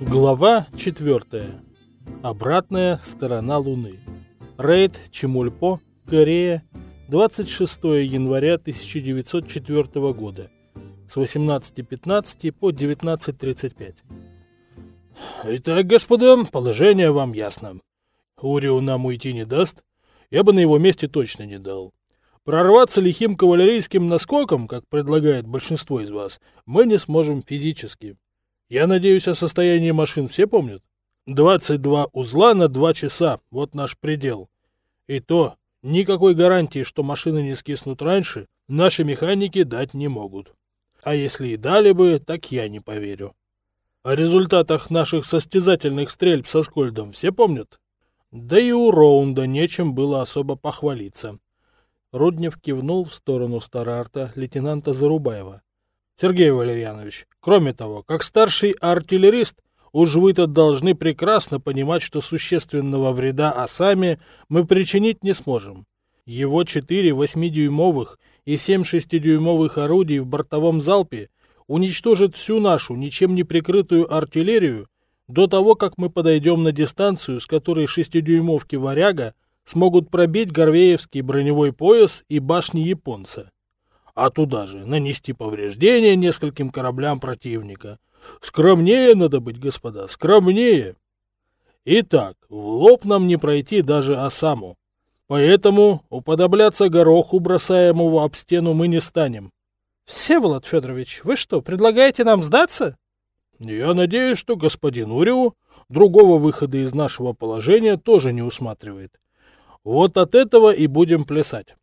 Глава 4. Обратная сторона Луны. Рейд Чемульпо, Корея, 26 января 1904 года. С 18.15 по 19.35. Итак, господа, положение вам ясно. Урио нам уйти не даст. Я бы на его месте точно не дал. Прорваться лихим кавалерийским наскоком, как предлагает большинство из вас, мы не сможем физически. Я надеюсь, о состоянии машин все помнят? 22 узла на 2 часа, вот наш предел. И то, никакой гарантии, что машины не скиснут раньше, наши механики дать не могут. А если и дали бы, так я не поверю. О результатах наших состязательных стрельб со Скольдом все помнят? Да и у Роунда нечем было особо похвалиться. Руднев кивнул в сторону Старарта лейтенанта Зарубаева. Сергей Валерьянович, кроме того, как старший артиллерист, уж вы-то должны прекрасно понимать, что существенного вреда Осаме мы причинить не сможем. Его четыре восьмидюймовых и семь шестидюймовых орудий в бортовом залпе уничтожат всю нашу ничем не прикрытую артиллерию до того, как мы подойдем на дистанцию, с которой шестидюймовки «Варяга» смогут пробить Горвеевский броневой пояс и башни японца а туда же нанести повреждения нескольким кораблям противника. Скромнее надо быть, господа, скромнее. Итак, в лоб нам не пройти даже Осаму. Поэтому уподобляться гороху, бросаемому об стену, мы не станем. Всеволод Федорович, вы что, предлагаете нам сдаться? Я надеюсь, что господин Уриу другого выхода из нашего положения тоже не усматривает. Вот от этого и будем плясать.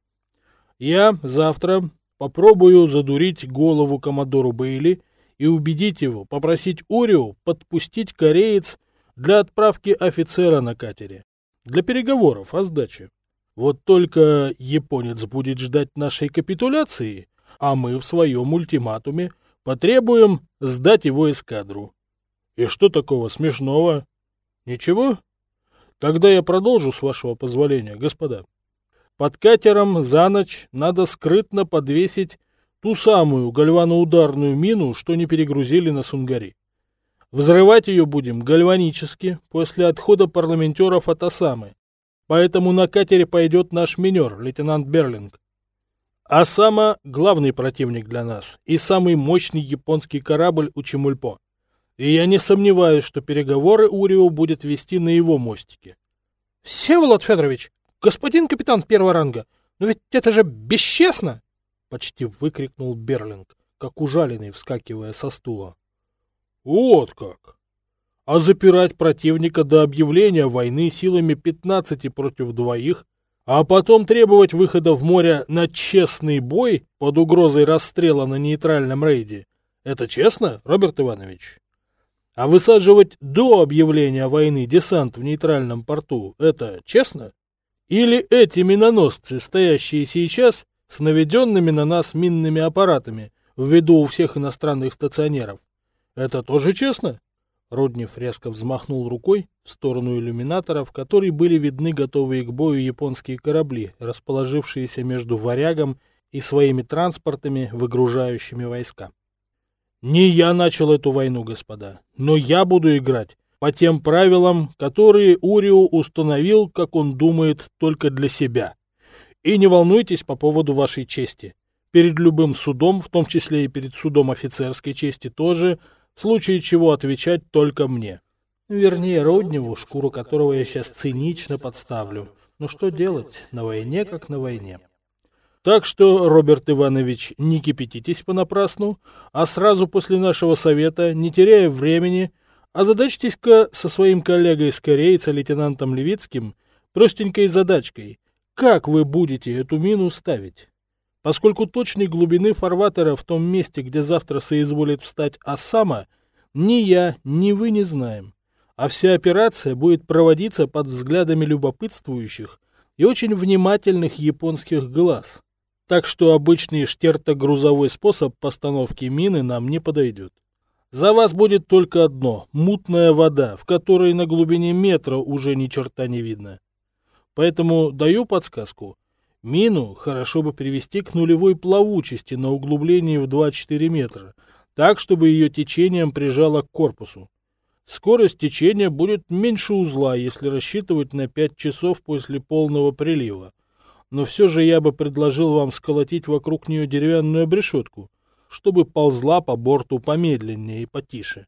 Я завтра Попробую задурить голову коммодору Бейли и убедить его попросить Орио подпустить кореец для отправки офицера на катере. Для переговоров о сдаче. Вот только японец будет ждать нашей капитуляции, а мы в своем ультиматуме потребуем сдать его эскадру. И что такого смешного? Ничего? Тогда я продолжу, с вашего позволения, господа. Под катером за ночь надо скрытно подвесить ту самую гальваноударную мину, что не перегрузили на Сунгари. Взрывать ее будем гальванически после отхода парламентеров от Осамы. Поэтому на катере пойдет наш минер, лейтенант Берлинг. Осама – главный противник для нас и самый мощный японский корабль у Чемульпо. И я не сомневаюсь, что переговоры Урио будет вести на его мостике. — Всеволод Федорович, господин капитан первого ранга, но ведь это же бесчестно! Почти выкрикнул Берлинг, как ужаленный, вскакивая со стула. Вот как! А запирать противника до объявления войны силами 15 против двоих, а потом требовать выхода в море на честный бой под угрозой расстрела на нейтральном рейде, это честно, Роберт Иванович? А высаживать до объявления войны десант в нейтральном порту, это честно? Или эти миноносцы, стоящие сейчас, с наведенными на нас минными аппаратами, в виду у всех иностранных стационеров. Это тоже честно? Руднев резко взмахнул рукой в сторону иллюминаторов, в которые были видны готовые к бою японские корабли, расположившиеся между варягом и своими транспортами, выгружающими войска. Не я начал эту войну, господа, но я буду играть по тем правилам, которые Урио установил, как он думает, только для себя. И не волнуйтесь по поводу вашей чести. Перед любым судом, в том числе и перед судом офицерской чести тоже, в случае чего отвечать только мне. Вернее, Родневу, шкуру которого я сейчас цинично подставлю. Но что делать? На войне как на войне. Так что, Роберт Иванович, не кипятитесь понапрасну, а сразу после нашего совета, не теряя времени, Озадачьтесь-ка со своим коллегой с корейца лейтенантом Левицким простенькой задачкой. Как вы будете эту мину ставить? Поскольку точной глубины фарватера в том месте, где завтра соизволит встать Осама, ни я, ни вы не знаем. А вся операция будет проводиться под взглядами любопытствующих и очень внимательных японских глаз. Так что обычный штертогрузовой способ постановки мины нам не подойдет. За вас будет только одно — мутная вода, в которой на глубине метра уже ни черта не видно. Поэтому даю подсказку. Мину хорошо бы привести к нулевой плавучести на углублении в 2-4 метра, так, чтобы ее течением прижало к корпусу. Скорость течения будет меньше узла, если рассчитывать на 5 часов после полного прилива. Но все же я бы предложил вам сколотить вокруг нее деревянную обрешетку, чтобы ползла по борту помедленнее и потише.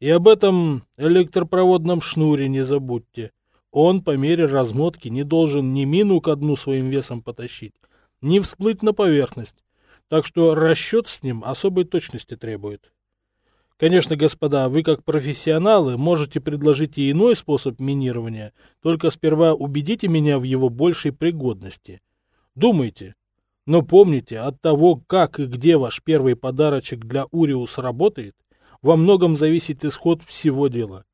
И об этом электропроводном шнуре не забудьте. Он по мере размотки не должен ни мину к дну своим весом потащить, ни всплыть на поверхность. Так что расчет с ним особой точности требует. Конечно, господа, вы как профессионалы можете предложить и иной способ минирования, только сперва убедите меня в его большей пригодности. Думайте. Но помните, от того, как и где ваш первый подарочек для Уриус работает, во многом зависит исход всего дела.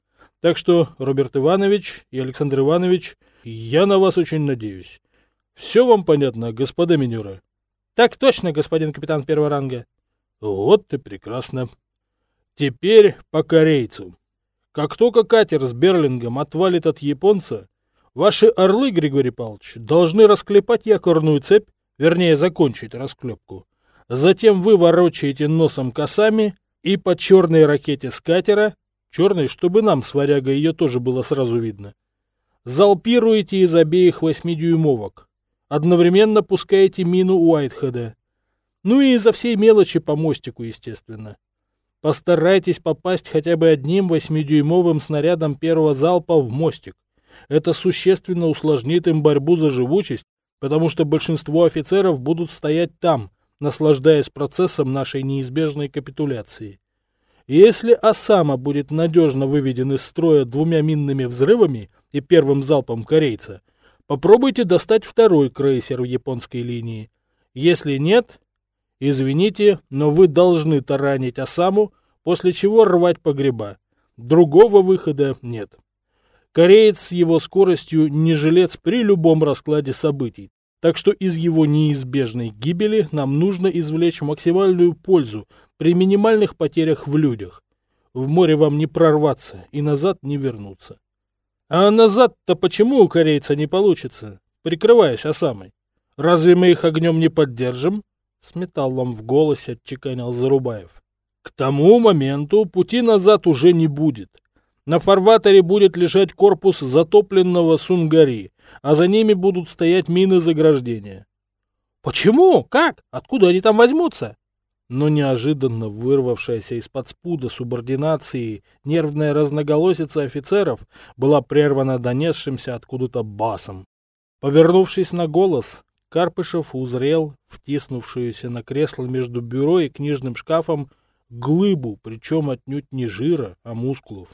Так что, Роберт Иванович и Александр Иванович, я на вас очень надеюсь. Все вам понятно, господа минеры? Так точно, господин капитан первого ранга. Вот и прекрасно. Теперь по корейцу. Как только катер с Берлингом отвалит от японца, ваши орлы, Григорий Павлович, должны расклепать якорную цепь, вернее, закончить расклепку. Затем вы ворочаете носом косами и по черной ракете с катера, черной, чтобы нам с варягой ее тоже было сразу видно, залпируете из обеих восьмидюймовок. Одновременно пускаете мину Уайтхеда. Ну и за всей мелочи по мостику, естественно. Постарайтесь попасть хотя бы одним восьмидюймовым снарядом первого залпа в мостик. Это существенно усложнит им борьбу за живучесть, потому что большинство офицеров будут стоять там, наслаждаясь процессом нашей неизбежной капитуляции. Если Осама будет надежно выведен из строя двумя минными взрывами и первым залпом корейца, попробуйте достать второй крейсер в японской линии. Если нет, Извините, но вы должны таранить Осаму, после чего рвать погреба. Другого выхода нет. Кореец с его скоростью не жилец при любом раскладе событий, так что из его неизбежной гибели нам нужно извлечь максимальную пользу при минимальных потерях в людях. В море вам не прорваться и назад не вернуться. А назад-то почему у корейца не получится, прикрываясь Осамой? Разве мы их огнем не поддержим? С металлом в голосе отчеканил Зарубаев. К тому моменту пути назад уже не будет. На фарватере будет лежать корпус затопленного Сунгари, а за ними будут стоять мины заграждения. Почему? Как? Откуда они там возьмутся? Но неожиданно вырвавшаяся из-под спуда субординации нервная разноголосица офицеров была прервана донесшимся откуда-то басом. Повернувшись на голос, Карпышев узрел втиснувшуюся на кресло между бюро и книжным шкафом глыбу, причем отнюдь не жира, а мускулов.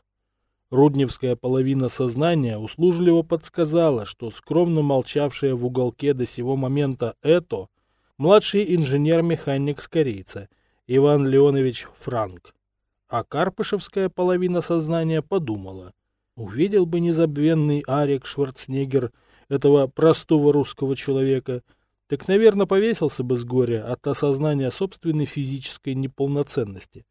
Рудневская половина сознания услужливо подсказала, что скромно молчавшая в уголке до сего момента это младший инженер-механик с корейца Иван Леонович Франк. А Карпышевская половина сознания подумала, увидел бы незабвенный Арик Шварценеггер – этого простого русского человека, так, наверное, повесился бы с горя от осознания собственной физической неполноценности.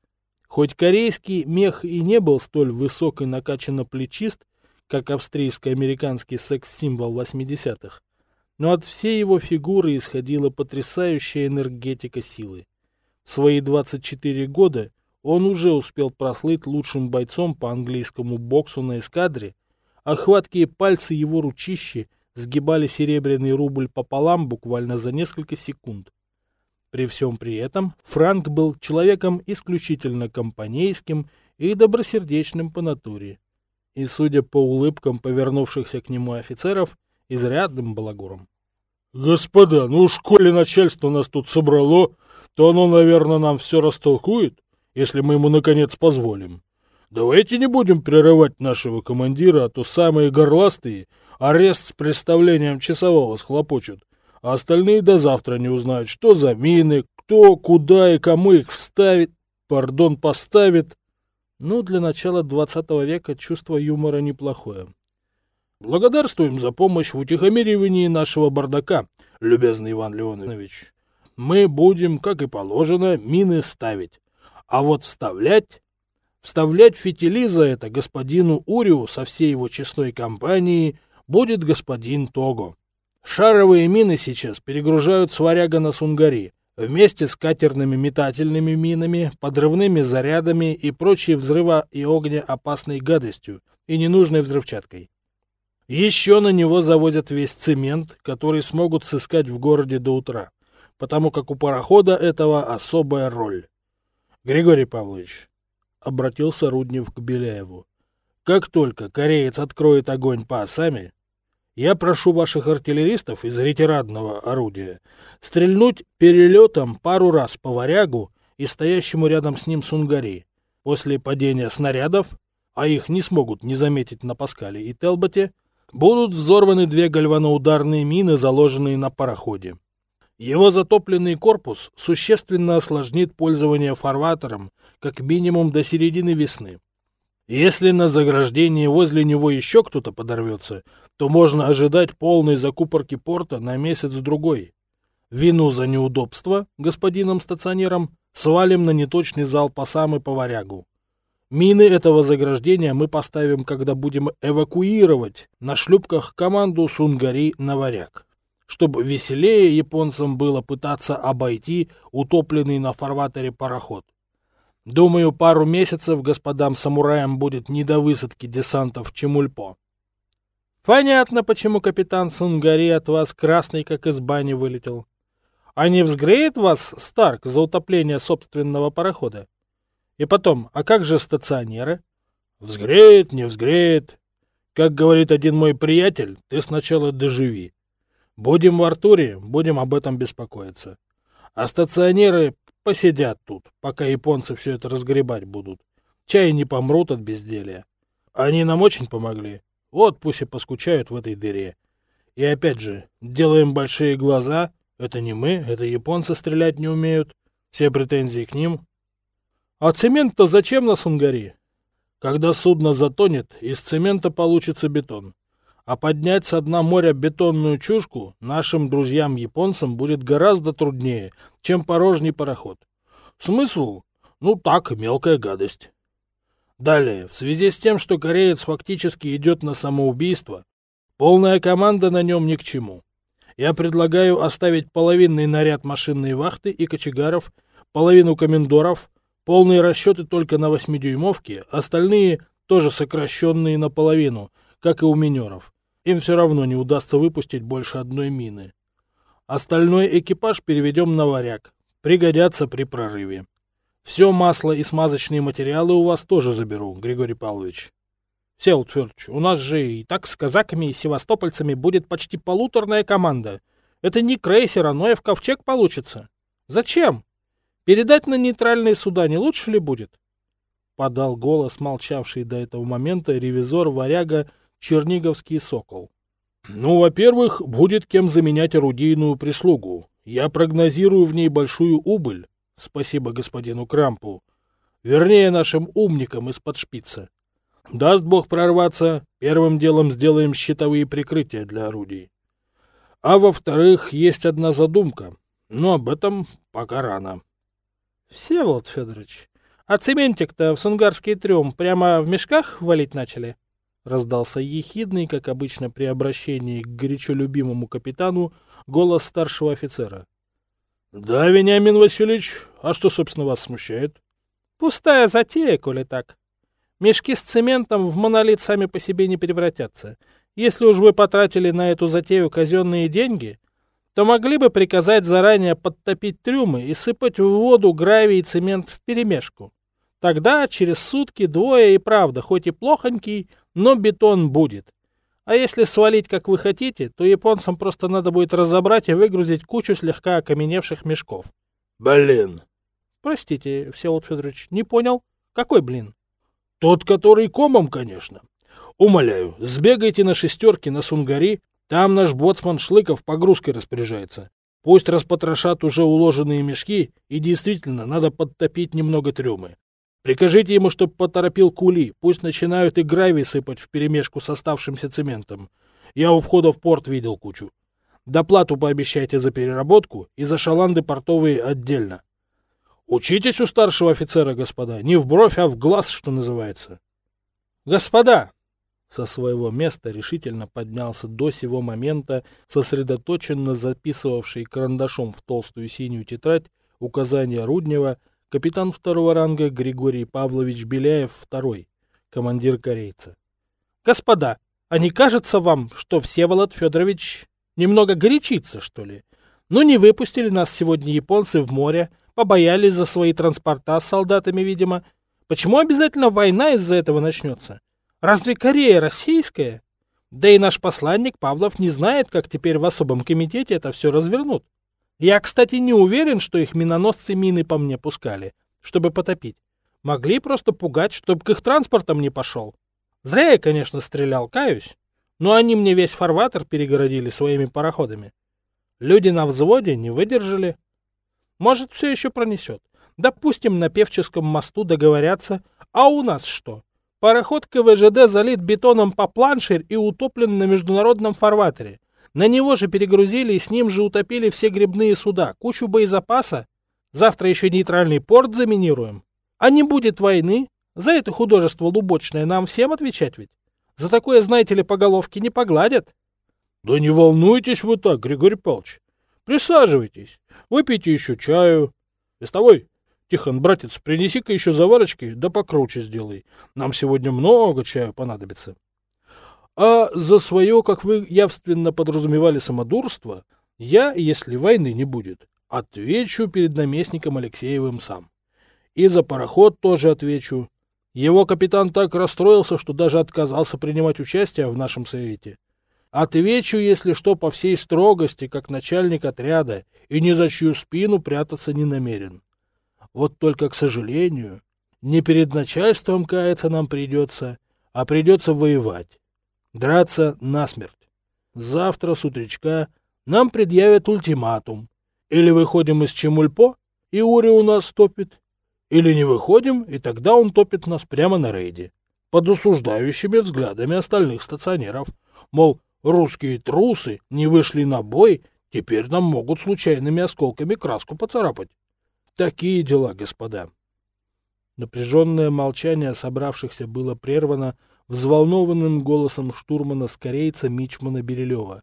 Хоть корейский мех и не был столь высок и накачанно плечист, как австрийско-американский секс-символ 80-х, но от всей его фигуры исходила потрясающая энергетика силы. В свои 24 года он уже успел прослыть лучшим бойцом по английскому боксу на эскадре, а хваткие пальцы его ручищи сгибали серебряный рубль пополам буквально за несколько секунд. При всем при этом Франк был человеком исключительно компанейским и добросердечным по натуре. И, судя по улыбкам повернувшихся к нему офицеров, изрядным балагуром. «Господа, ну уж коли начальство нас тут собрало, то оно, наверное, нам все растолкует, если мы ему, наконец, позволим. Давайте не будем прерывать нашего командира, а то самые горластые Арест с представлением часового схлопочут, а остальные до завтра не узнают, что за мины, кто, куда и кому их вставит, пардон, поставит. Ну, для начала 20 века чувство юмора неплохое. Благодарствуем за помощь в утихомиривании нашего бардака, любезный Иван Леонович. Мы будем, как и положено, мины ставить. А вот вставлять... Вставлять фитили за это господину Уриу со всей его честной компанией будет господин Того. Шаровые мины сейчас перегружают с варяга на Сунгари. вместе с катерными метательными минами, подрывными зарядами и прочей взрыва и огнеопасной гадостью и ненужной взрывчаткой. Еще на него завозят весь цемент, который смогут сыскать в городе до утра, потому как у парохода этого особая роль. Григорий Павлович, — обратился Руднев к Беляеву, — как только кореец откроет огонь по осами, я прошу ваших артиллеристов из ретирадного орудия стрельнуть перелетом пару раз по варягу и стоящему рядом с ним сунгари. После падения снарядов, а их не смогут не заметить на Паскале и Телботе, будут взорваны две гальваноударные мины, заложенные на пароходе. Его затопленный корпус существенно осложнит пользование фарватером как минимум до середины весны. Если на заграждении возле него еще кто-то подорвется, то можно ожидать полной закупорки порта на месяц-другой. Вину за неудобство господином стационером свалим на неточный зал по самой поварягу. Мины этого заграждения мы поставим, когда будем эвакуировать на шлюпках команду Сунгари на варяг. Чтобы веселее японцам было пытаться обойти утопленный на фарватере пароход. Думаю, пару месяцев господам самураям будет не до высадки десантов Чемульпо. Понятно, почему капитан Сунгари от вас красный, как из бани, вылетел. А не взгреет вас Старк за утопление собственного парохода? И потом, а как же стационеры? Взгреет, не взгреет. Как говорит один мой приятель, ты сначала доживи. Будем в Артуре, будем об этом беспокоиться. А стационеры Посидят тут, пока японцы все это разгребать будут. Чай не помрут от безделия. Они нам очень помогли. Вот пусть и поскучают в этой дыре. И опять же, делаем большие глаза. Это не мы, это японцы стрелять не умеют. Все претензии к ним. А цемент-то зачем на Сунгари? Когда судно затонет, из цемента получится бетон. А поднять с дна моря бетонную чушку нашим друзьям-японцам будет гораздо труднее, чем порожний пароход. Смысл? Ну так, мелкая гадость. Далее, в связи с тем, что кореец фактически идет на самоубийство, полная команда на нем ни к чему. Я предлагаю оставить половинный наряд машинной вахты и кочегаров, половину комендоров, полные расчеты только на восьмидюймовке, остальные тоже сокращенные наполовину, как и у минеров. Им все равно не удастся выпустить больше одной мины. Остальной экипаж переведем на варяг. Пригодятся при прорыве. Все масло и смазочные материалы у вас тоже заберу, Григорий Павлович. Всеволод Федорович, у нас же и так с казаками и севастопольцами будет почти полуторная команда. Это не крейсер, а Ноев ковчег получится. Зачем? Передать на нейтральные суда не лучше ли будет? Подал голос молчавший до этого момента ревизор варяга Черниговский сокол. Ну, во-первых, будет кем заменять орудийную прислугу. Я прогнозирую в ней большую убыль. Спасибо господину Крампу. Вернее, нашим умникам из-под шпица. Даст бог прорваться, первым делом сделаем щитовые прикрытия для орудий. А во-вторых, есть одна задумка, но об этом пока рано. Всеволод Федорович, а цементик-то в сунгарский трюм прямо в мешках валить начали? Раздался ехидный, как обычно при обращении к горячо любимому капитану, голос старшего офицера. «Да, Вениамин Васильевич, а что, собственно, вас смущает?» «Пустая затея, коли так. Мешки с цементом в монолит сами по себе не превратятся. Если уж вы потратили на эту затею казенные деньги, то могли бы приказать заранее подтопить трюмы и сыпать в воду гравий и цемент вперемешку. Тогда через сутки двое и правда, хоть и плохонький, но бетон будет. А если свалить, как вы хотите, то японцам просто надо будет разобрать и выгрузить кучу слегка окаменевших мешков. Блин. Простите, Всеволод Федорович, не понял. Какой блин? Тот, который комом, конечно. Умоляю, сбегайте на шестерки на Сунгари, там наш боцман Шлыков погрузкой распоряжается. Пусть распотрошат уже уложенные мешки, и действительно надо подтопить немного трюмы. Прикажите ему, чтоб поторопил кули, пусть начинают и гравий сыпать вперемешку с оставшимся цементом. Я у входа в порт видел кучу. Доплату пообещайте за переработку и за шаланды портовые отдельно. Учитесь у старшего офицера, господа, не в бровь, а в глаз, что называется. Господа, Со своего места решительно поднялся до сего момента, сосредоточенно записывавший карандашом в толстую синюю тетрадь указания Руднева капитан второго ранга Григорий Павлович Беляев второй, командир корейца. «Господа, а не кажется вам, что Всеволод Федорович немного горячится, что ли? Ну не выпустили нас сегодня японцы в море, побоялись за свои транспорта с солдатами, видимо. Почему обязательно война из-за этого начнется? Разве Корея российская? Да и наш посланник Павлов не знает, как теперь в особом комитете это все развернут. Я, кстати, не уверен, что их миноносцы мины по мне пускали, чтобы потопить. Могли просто пугать, чтобы к их транспортам не пошел. Зря я, конечно, стрелял, каюсь. Но они мне весь фарватер перегородили своими пароходами. Люди на взводе не выдержали. Может, все еще пронесет. Допустим, на Певческом мосту договорятся, а у нас что? Пароход КВЖД залит бетоном по планшер и утоплен на международном фарватере. На него же перегрузили и с ним же утопили все грибные суда, кучу боезапаса. Завтра еще нейтральный порт заминируем. А не будет войны? За это художество лубочное нам всем отвечать ведь? За такое, знаете ли, по головке не погладят. Да не волнуйтесь вы так, Григорий Павлович. Присаживайтесь, выпейте еще чаю. Вестовой, Тихон, братец, принеси-ка еще заварочки, да покруче сделай. Нам сегодня много чаю понадобится. А за свое, как вы явственно подразумевали самодурство, я, если войны не будет, отвечу перед наместником Алексеевым сам. И за пароход тоже отвечу. Его капитан так расстроился, что даже отказался принимать участие в нашем совете. Отвечу, если что, по всей строгости, как начальник отряда, и ни за чью спину прятаться не намерен. Вот только, к сожалению, не перед начальством каяться нам придется, а придется воевать. Драться насмерть. Завтра с утречка нам предъявят ультиматум. Или выходим из Чемульпо, и Ури у нас топит, или не выходим, и тогда он топит нас прямо на рейде, под осуждающими взглядами остальных стационеров. Мол, русские трусы не вышли на бой, теперь нам могут случайными осколками краску поцарапать. Такие дела, господа. Напряженное молчание собравшихся было прервано взволнованным голосом штурмана с корейца Мичмана Берилева.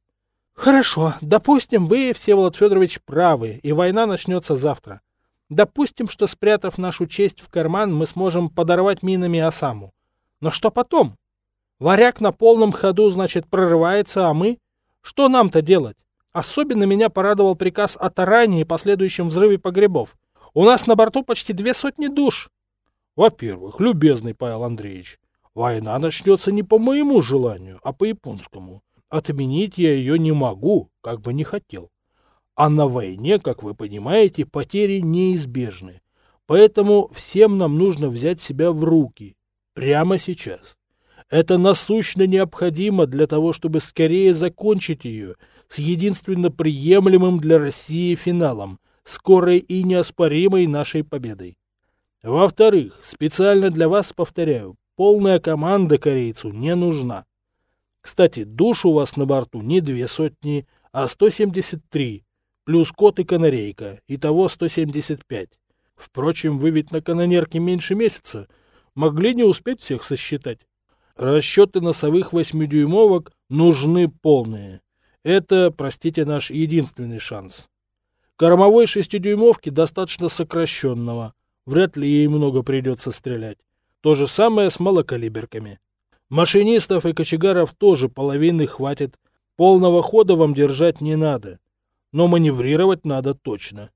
«Хорошо, допустим, вы, Всеволод Федорович, правы, и война начнется завтра. Допустим, что, спрятав нашу честь в карман, мы сможем подорвать минами Осаму. Но что потом? Варяг на полном ходу, значит, прорывается, а мы? Что нам-то делать? Особенно меня порадовал приказ о таране и последующем взрыве погребов. У нас на борту почти две сотни душ. Во-первых, любезный Павел Андреевич, война начнется не по моему желанию, а по японскому. Отменить я ее не могу, как бы не хотел. А на войне, как вы понимаете, потери неизбежны. Поэтому всем нам нужно взять себя в руки. Прямо сейчас. Это насущно необходимо для того, чтобы скорее закончить ее с единственно приемлемым для России финалом скорой и неоспоримой нашей победой. Во-вторых, специально для вас повторяю, полная команда корейцу не нужна. Кстати, душ у вас на борту не две сотни, а 173, плюс кот и канарейка, итого 175. Впрочем, вы ведь на канонерке меньше месяца, могли не успеть всех сосчитать. Расчеты носовых восьмидюймовок нужны полные. Это, простите, наш единственный шанс. Кормовой шестидюймовки достаточно сокращенного. Вряд ли ей много придется стрелять. То же самое с малокалиберками. Машинистов и кочегаров тоже половины хватит. Полного хода вам держать не надо. Но маневрировать надо точно.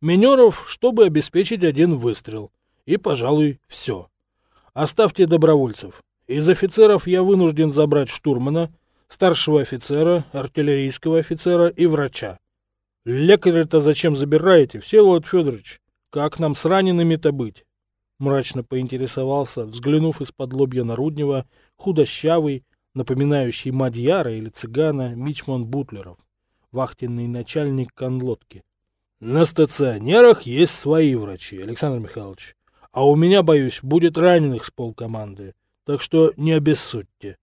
Минеров, чтобы обеспечить один выстрел. И, пожалуй, все. Оставьте добровольцев. Из офицеров я вынужден забрать штурмана, старшего офицера, артиллерийского офицера и врача. Лекаря-то зачем забираете, Всеволод Федорович? Как нам с ранеными-то быть? Мрачно поинтересовался, взглянув из-под лобья на Руднева, худощавый, напоминающий мадьяра или цыгана Мичман Бутлеров, вахтенный начальник конлодки. На стационерах есть свои врачи, Александр Михайлович. А у меня, боюсь, будет раненых с полкоманды, так что не обессудьте.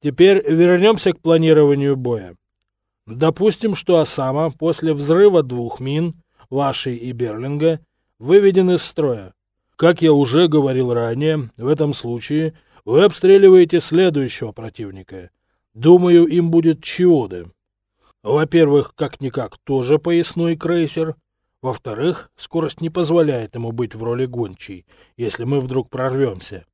Теперь вернемся к планированию боя. Допустим, что Осама после взрыва двух мин, вашей и Берлинга, выведен из строя. Как я уже говорил ранее, в этом случае Вы обстреливаете следующего противника. Думаю, им будет Чиоды. Во-первых, как-никак, тоже поясной крейсер. Во-вторых, скорость не позволяет ему быть в роли гончей, если мы вдруг прорвемся.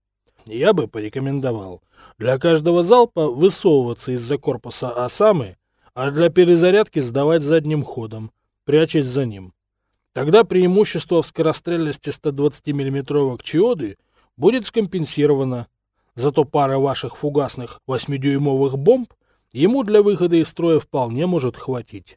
Я бы порекомендовал для каждого залпа высовываться из-за корпуса Осамы, а для перезарядки сдавать задним ходом, прячась за ним. Тогда преимущество в скорострельности 120 миллиметровых Чиоды будет скомпенсировано. Зато пара ваших фугасных 8-дюймовых бомб ему для выхода из строя вполне может хватить.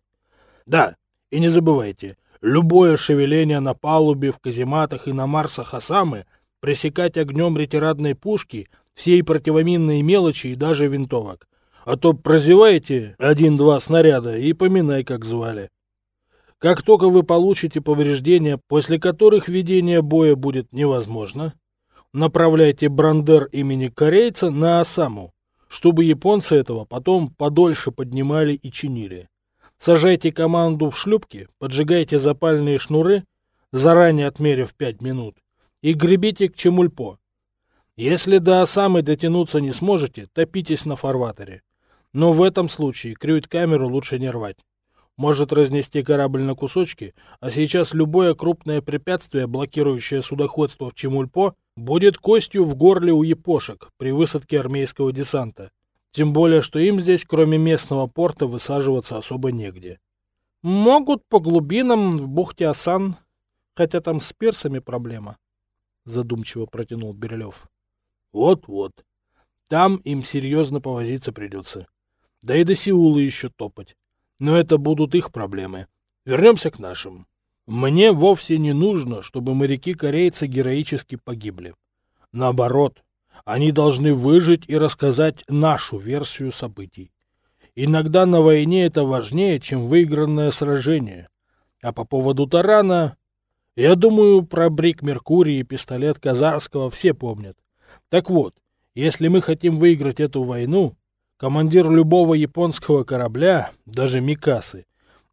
Да, и не забывайте, любое шевеление на палубе, в казематах и на Марсах Осамы пресекать огнем ретирадной пушки, всей противоминной мелочи и даже винтовок. А то прозеваете один-два снаряда и поминай, как звали. Как только вы получите повреждения, после которых ведение боя будет невозможно, направляйте брандер имени корейца на Осаму, чтобы японцы этого потом подольше поднимали и чинили. Сажайте команду в шлюпки, поджигайте запальные шнуры, заранее отмерив 5 минут, и гребите к Чемульпо. Если до Осамы дотянуться не сможете, топитесь на фарватере. Но в этом случае крюит-камеру лучше не рвать может разнести корабль на кусочки, а сейчас любое крупное препятствие, блокирующее судоходство в Чемульпо, будет костью в горле у япошек при высадке армейского десанта. Тем более, что им здесь, кроме местного порта, высаживаться особо негде. Могут по глубинам в бухте Асан, хотя там с персами проблема, задумчиво протянул Бирюлев. Вот-вот. Там им серьезно повозиться придется. Да и до Сеула еще топать. Но это будут их проблемы. Вернемся к нашим. Мне вовсе не нужно, чтобы моряки-корейцы героически погибли. Наоборот, они должны выжить и рассказать нашу версию событий. Иногда на войне это важнее, чем выигранное сражение. А по поводу тарана... Я думаю, про Брик Меркурий и пистолет Казарского все помнят. Так вот, если мы хотим выиграть эту войну, Командир любого японского корабля, даже Микасы,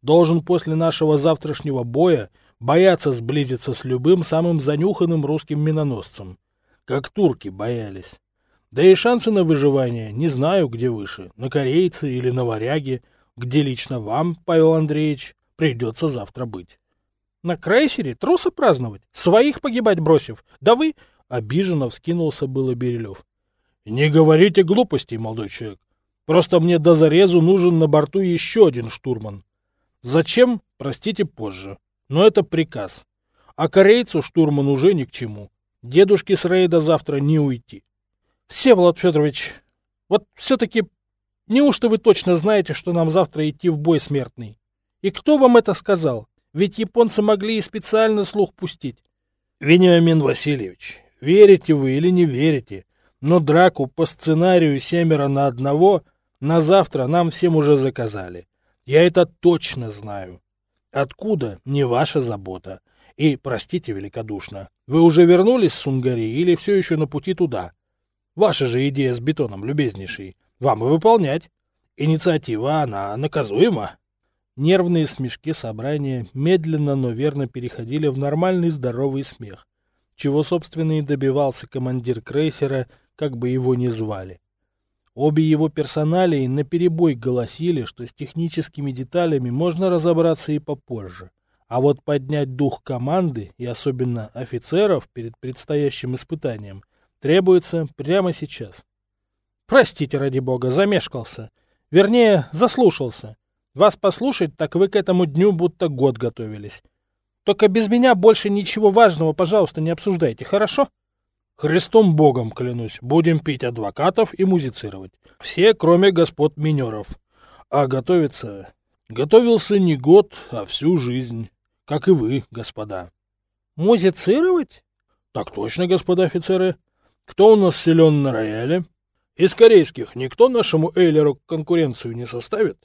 должен после нашего завтрашнего боя бояться сблизиться с любым самым занюханным русским миноносцем, как турки боялись. Да и шансы на выживание не знаю, где выше, на корейцы или на варяге, где лично вам, Павел Андреевич, придется завтра быть. На крейсере трусы праздновать, своих погибать бросив. Да вы... Обиженно вскинулся было Берилев. Не говорите глупостей, молодой человек. Просто мне до зарезу нужен на борту еще один штурман. Зачем, простите позже. Но это приказ. А корейцу штурман уже ни к чему. Дедушке с рейда завтра не уйти. Всеволод Федорович, вот все-таки неужто вы точно знаете, что нам завтра идти в бой смертный? И кто вам это сказал? Ведь японцы могли и специально слух пустить. Вениамин Васильевич, верите вы или не верите, но драку по сценарию семеро на одного на завтра нам всем уже заказали. Я это точно знаю. Откуда, не ваша забота. И, простите великодушно, вы уже вернулись с Сунгари или все еще на пути туда? Ваша же идея с бетоном, любезнейший. Вам и выполнять. Инициатива, она наказуема. Нервные смешки собрания медленно, но верно переходили в нормальный здоровый смех, чего, собственно, и добивался командир крейсера, как бы его ни звали. Обе его персоналии наперебой голосили, что с техническими деталями можно разобраться и попозже. А вот поднять дух команды, и особенно офицеров, перед предстоящим испытанием, требуется прямо сейчас. Простите, ради бога, замешкался. Вернее, заслушался. Вас послушать, так вы к этому дню будто год готовились. Только без меня больше ничего важного, пожалуйста, не обсуждайте, хорошо? Христом Богом клянусь, будем пить адвокатов и музицировать. Все, кроме господ минеров. А готовиться... Готовился не год, а всю жизнь. Как и вы, господа. Музицировать? Так точно, господа офицеры. Кто у нас силен на рояле? Из корейских никто нашему Эйлеру конкуренцию не составит?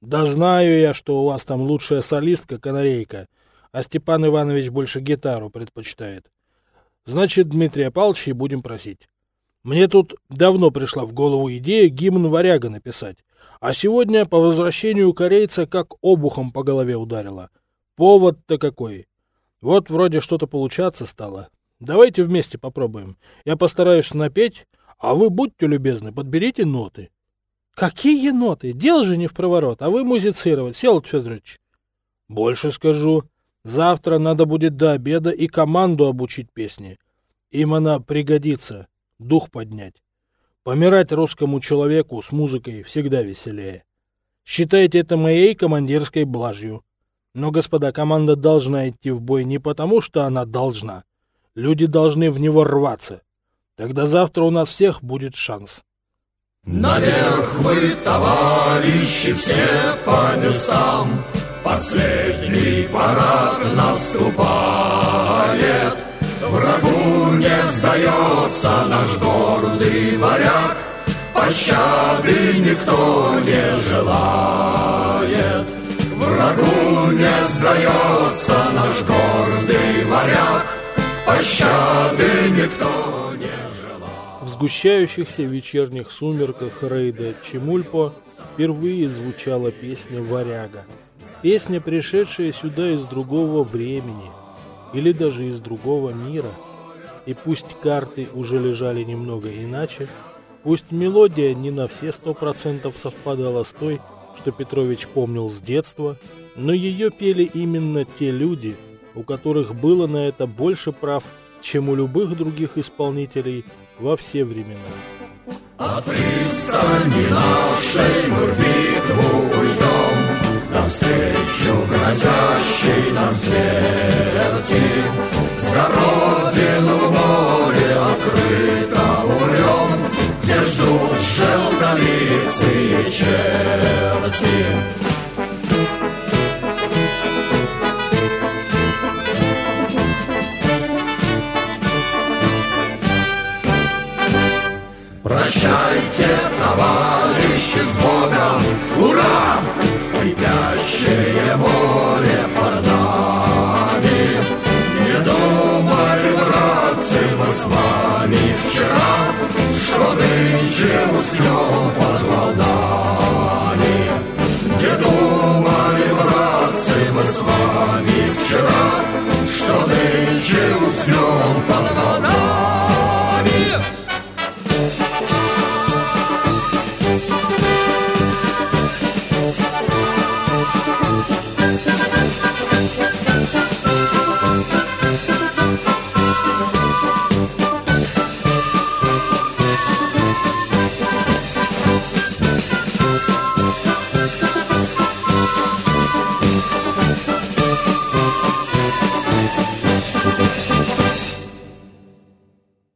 Да знаю я, что у вас там лучшая солистка-канарейка, а Степан Иванович больше гитару предпочитает. Значит, Дмитрия Павловича и будем просить. Мне тут давно пришла в голову идея гимн варяга написать. А сегодня по возвращению корейца как обухом по голове ударило. Повод-то какой. Вот вроде что-то получаться стало. Давайте вместе попробуем. Я постараюсь напеть, А вы будьте любезны, подберите ноты. Какие ноты? Дело же не в проворот, а вы музицировать, Селот Федорович. Больше скажу. Завтра надо будет до обеда и команду обучить песне. Им она пригодится, дух поднять. Помирать русскому человеку с музыкой всегда веселее. Считайте это моей командирской блажью. Но, господа, команда должна идти в бой не потому, что она должна. Люди должны в него рваться. Тогда завтра у нас всех будет шанс. Наверх вы, товарищи, все по местам. Последний парад наступает. Врагу не сдается наш гордый варяг. Пощады никто не желает. Врагу не сдается наш гордый варяг. Пощады никто не желает. В сгущающихся вечерних сумерках рейда Чемульпо впервые звучала песня «Варяга». Песня, пришедшая сюда из другого времени или даже из другого мира. И пусть карты уже лежали немного иначе, пусть мелодия не на все сто процентов совпадала с той, что Петрович помнил с детства, но ее пели именно те люди, у которых было на это больше прав, чем у любых других исполнителей во все времена. От пристани нашей мы в битву уйдем, Навстречу грозящей нам смерти За родину в море открыто умрем Где ждут желтолицые черти Прощайте, товарищи, с Богом!